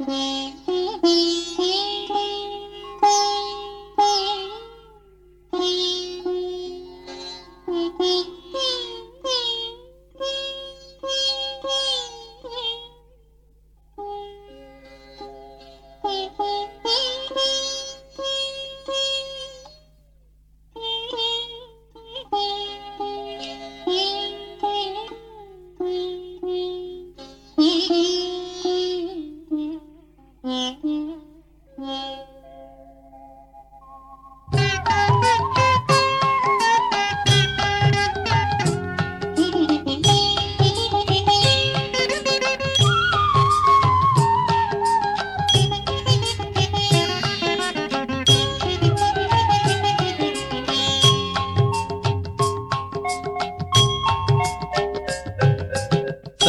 Mm-hmm.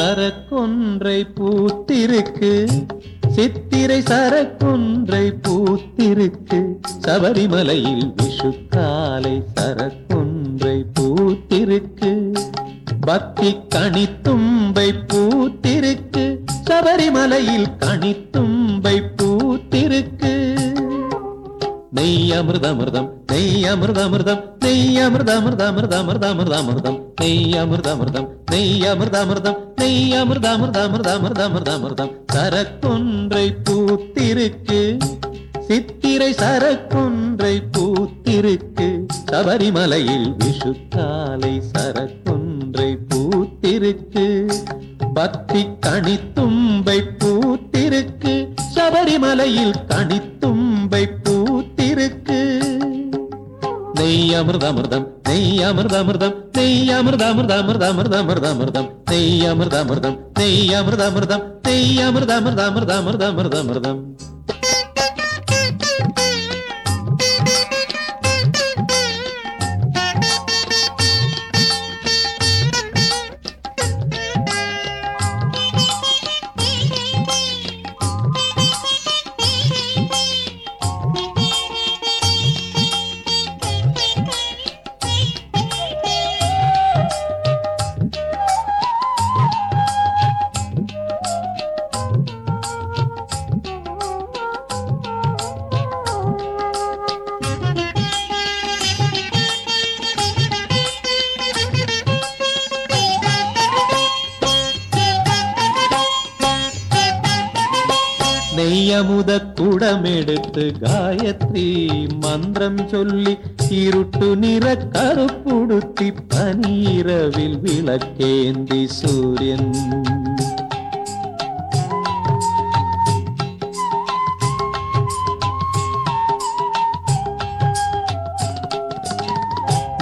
சரக்கொன்றை பூத்திருக்கு. சித்திரை சரக்கொன்றை பூத்திருக்கு. சபரிமலையில் விஷுக்காலை சரக்கொன்றை பூத்திருக்கு. பக்தி கணித்தும்பை பூத்திருக்கு. சபரிமலையில் கணித்தும்பை பூத்திருக்கு. நெய் அமிர்தமிர்தம் நெய் அமிர்தமிர்தம் நெய் அமிர்தமிர்தமிர்தமிர்தமிர்தமிர்தமிர்தம் நெய் அமிர்தமிர்தம் நெய் அமிர்தமிர்தம் கதை அமிர்த அமிர்த அமிர்த அமிர்த அமிர்த அமிர்தம். சரக்கொன்றை பூத்திருக்கு. சித்திரை சரக்கொன்றை பூத்திருக்கு. சபரிமலையில் விஷுக்காலை சரக்கொன்றை பூத்திருக்கு. பக்தி கணித்தும்பை பூத்திருக்கு. சபரிமலையில் கணித்தும் நெய் அமிர்தமிர்தம் நெய் அமிர்தமிர்தம் நெய் அமிர்தமிர்தமிர்தமிர்தமிர்தமிர்தமிர்தம் நெய் அமிர்தமிர்தம் நெய் அமிர்தமிர்தம் நெய் அமிர்தமிர்தமிர்தமிர்தமிர்தமிர்தம் நெய்யமுத காயத்ரி மந்திரம் சொல்லி இருட்டு நிற கருப்புடுத்தி பனீரவில் விளக்கேந்தி சூரியன்.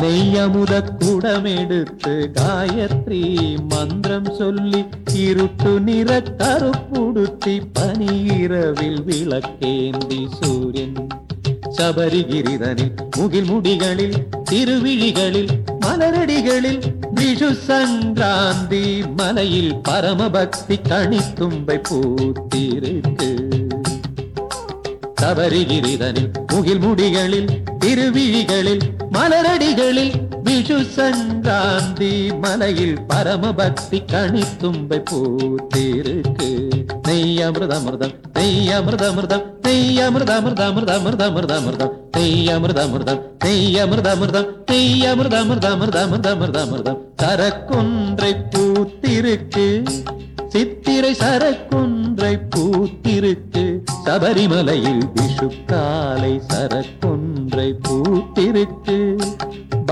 நெய்யமுத குடமெடுத்து காயத்ரி மந்திரம் சொல்லி இருட்டு நிற கருப்புடுத்தி பனீரவில் விளக்கேந்தி சூரியன். சபரிகிரிதனில் முகில் முடிகளில் திருவிழிகளில் மலரடிகளில் விஷு சங்கராந்தி மலையில் பரமபக்தி கணித்தும்பை பூத்திருக்கு. சபரிகிரிதனில் முகில் முடிகளில் திருவிழிகளில் மலரடிகளில் விஷு சங்காந்தி மலையில் பரமபக்தி கணித்தும்பை பூத்திருக்கு. நெய் அமிர்தமிர்தம் நெய் அமிர்தமிர்தம் நெய் அமிர்தமிர்தமிர்தமிர்தமிர்தமிர்தமிர்தம் நெய் அமிர்தமிர்தம் நெய் அமிர்தமிர்தம் நெய் அமிர்தமிர்தமிர்தமிர்தமிர்தமிர்தம் சரக்குன்றை பூத்திருக்கு சித்திரை சரக்குன்றை பூத்திருக்கு. சபரிமலையில் விஷுக்காலை சரக்குன்றை பூத்திருக்கு.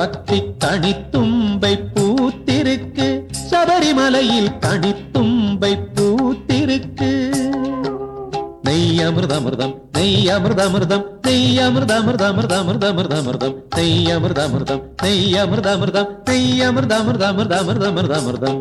பக்தி தனித்தும்பை பூத்திருக்கு. சபரிமலையில் தனித்தும்பை பூத்திருக்கு. நெய் அமிர்தமிர்தம் நெய் அமிர்தமிர்தம் நெய் அமிர்தமிர்தமிர்தமிர்தமிர்தமிர்தமிர்தம் நெய் அமிர்தமிர்தம் நெய் அமிர்தமிர்தம் நெய் அமிர்தமிர்தமிர்தமிர்தமிர்தமிர்தமிர்தம்